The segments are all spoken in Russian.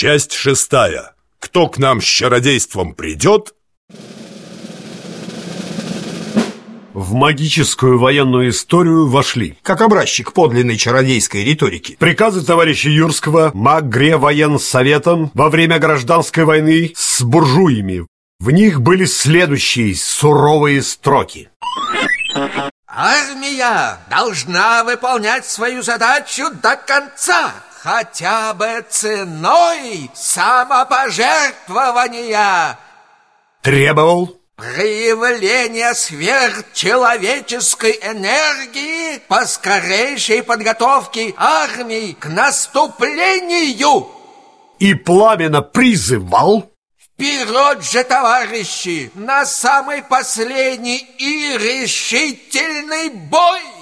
Часть шестая. Кто к нам с чародейством придет, В магическую военную историю вошли Как образчик подлинной чародейской риторики приказы товарища Юрского Магре военсоветом во время гражданской войны с буржуями. В них были следующие суровые строки. Армия должна выполнять свою задачу до конца, хотя бы ценой самопожертвования. Требовал Проявление сверхчеловеческой энергии по скорейшей подготовке армии к наступлению. и пламенно призывал Вперед же, товарищи, на самый последний и решительный бой!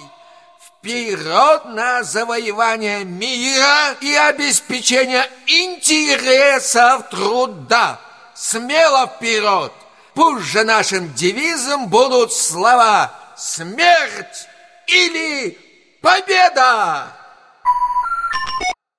Вперед на завоевание мира и обеспечение интересов труда! Смело вперед! Пусть же нашим девизом будут слова «Смерть» или «Победа»!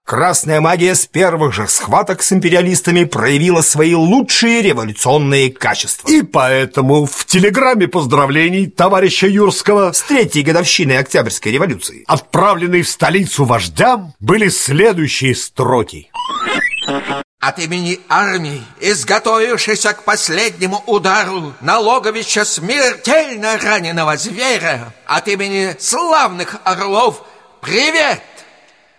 Красная магия с первых же схваток с империалистами проявила свои лучшие революционные качества. И поэтому в телеграмме поздравлений товарища Юрского, С третьей годовщиной Октябрьской революции отправленной в столицу вождям, были следующие строки. От имени армии, изготовившейся к последнему удару на логовище смертельно раненого зверя, от имени славных орлов, привет!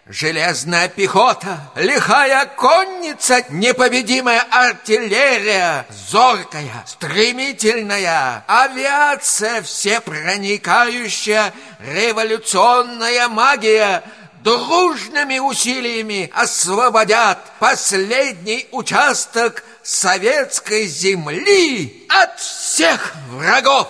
Железная пехота, лихая конница, непобедимая артиллерия, зоркая, стремительная, авиация всепроникающая, революционная магия — дружными усилиями освободят последний участок советской земли от всех врагов.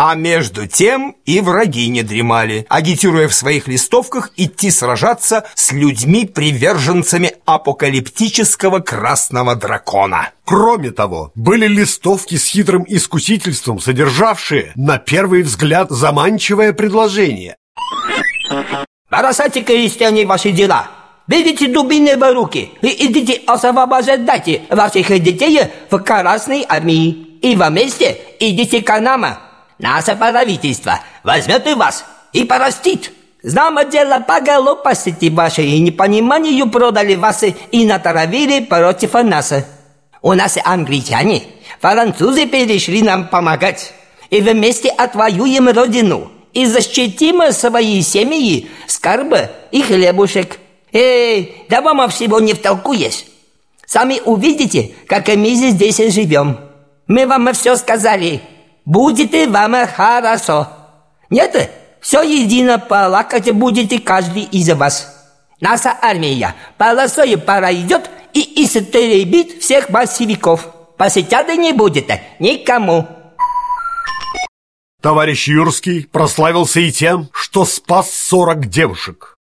А между тем и враги не дремали, агитируя в своих листовках идти сражаться с людьми-приверженцами апокалиптического красного дракона. Кроме того, были листовки с хитрым искусительством, содержавшие, на первый взгляд, заманчивое предложение. Бросайте, крестьяне, ваши дела. Берите дубины в руки и идите освобождайте ваших детей в Красной армии. И вместе идите к нам. Наше правительство возьмет и вас и порастит. Знамо дело по глупости вашей и непониманию продали вас и натравили против нас. У нас англичане, французы перешли нам помогать. И вместе отвоюем родину и защитим свои семьи, скарбы и хлебушек. Эй, да вам всего не втолкуешь. Сами увидите, как мы здесь живем. Мы вам все сказали. Будет вам хорошо. Нет, все едино плакать будете каждый из вас. Наша армия полосой пройдет и истребит всех большевиков. Посетят не будет никому. Товарищ Юрский прославился и тем, что спас 40 девушек.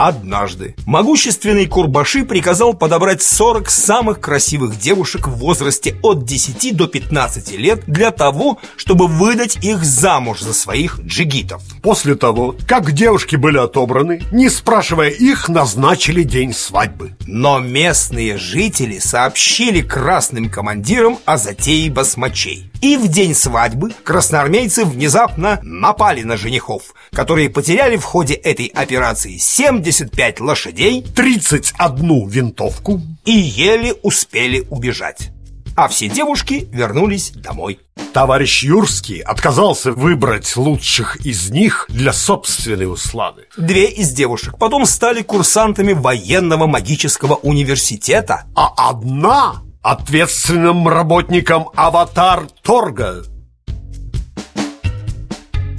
Однажды могущественный Курбаши приказал подобрать 40 самых красивых девушек в возрасте от 10 до 15 лет для того, чтобы выдать их замуж за своих джигитов. После того, как девушки были отобраны, не спрашивая их, назначили день свадьбы. Но местные жители сообщили красным командирам о затее басмачей. И в день свадьбы красноармейцы внезапно напали на женихов, которые потеряли в ходе этой операции 75 лошадей 31 винтовку, и еле успели убежать. А все девушки вернулись домой. Товарищ Юрский отказался выбрать лучших из них для собственной услады. Две из девушек потом стали курсантами военного магического университета, А одна ответственным работником аватар торга.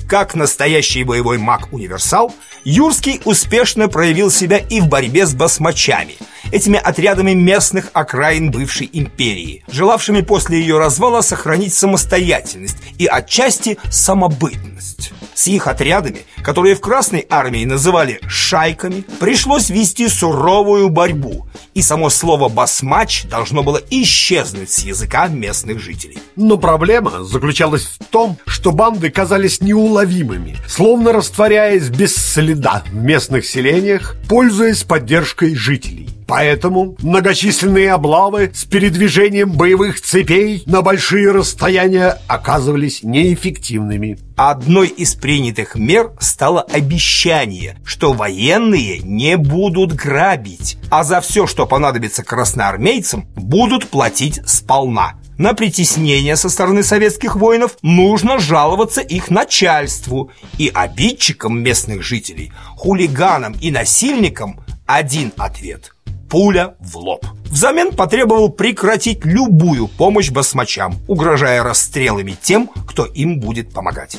Как настоящий боевой маг-универсал, Юрский успешно проявил себя и в борьбе с басмачами, этими отрядами местных окраин бывшей империи, желавшими после ее развала сохранить самостоятельность и отчасти самобытность. С их отрядами которые в Красной армии называли «шайками», пришлось вести суровую борьбу, и само слово «басмач» должно было исчезнуть с языка местных жителей. Но проблема заключалась в том, что банды казались неуловимыми, словно растворяясь без следа в местных селениях, пользуясь поддержкой жителей. Поэтому многочисленные облавы с передвижением боевых цепей на большие расстояния оказывались неэффективными. Одной из принятых мер стало обещание, что военные не будут грабить, а за все, что понадобится красноармейцам, будут платить сполна. На притеснение со стороны советских воинов нужно жаловаться их начальству и обидчикам местных жителей, хулиганам и насильникам один ответ – пуля в лоб. Взамен потребовал прекратить любую помощь басмачам, угрожая расстрелами тем, кто им будет помогать.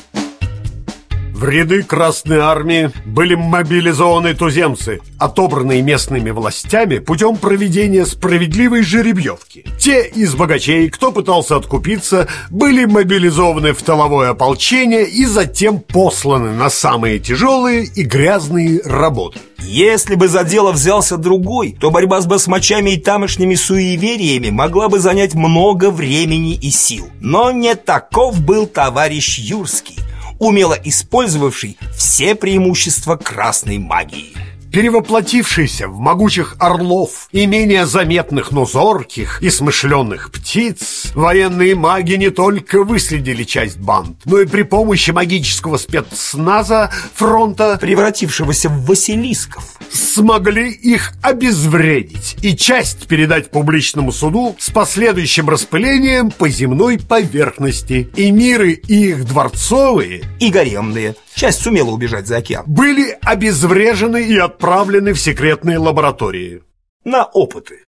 В ряды Красной Армии были мобилизованы туземцы, отобранные местными властями путем проведения справедливой жеребьевки. Те из богачей, кто пытался откупиться, были мобилизованы в тыловое ополчение и затем посланы на самые тяжелые и грязные работы. Если бы за дело взялся другой, то борьба с басмачами и тамошними суевериями могла бы занять много времени и сил. Но не таков был товарищ Юрский умело использовавший все преимущества красной магии перевоплотившийся в могучих орлов и менее заметных, но зорких и смышленных птиц, военные маги не только выследили часть банд, но и при помощи магического спецназа фронта, превратившегося в Василисков, смогли их обезвредить и часть передать публичному суду с последующим распылением по земной поверхности. И миры и их дворцовые и гаремные часть сумела убежать за океан были обезврежены и отправлены в секретные лаборатории. На опыты.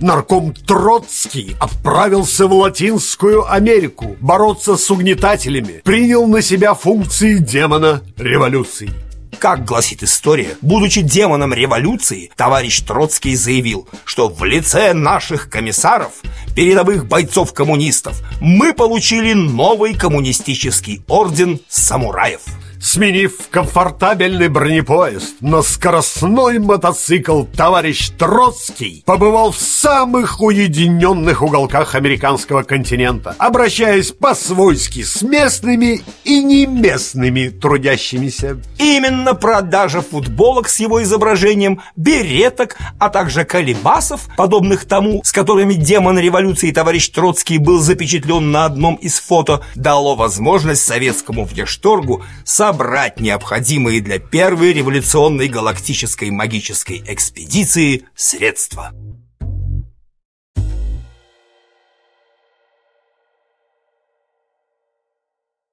Нарком Троцкий отправился в Латинскую Америку бороться с угнетателями, принял на себя функции демона революции. Как гласит история, будучи демоном революции, товарищ Троцкий заявил, что в лице наших комиссаров, передовых бойцов-коммунистов, мы получили новый коммунистический орден самураев – Сменив комфортабельный бронепоезд на скоростной мотоцикл, товарищ Троцкий побывал в самых уединенных уголках американского континента, обращаясь по-свойски с местными и неместными трудящимися. Именно продажа футболок с его изображением, береток, а также колебасов, подобных тому, с которыми демон революции товарищ Троцкий был запечатлен на одном из фото, дало возможность советскому внешторгу сам собрать необходимые для первой революционной галактической магической экспедиции средства.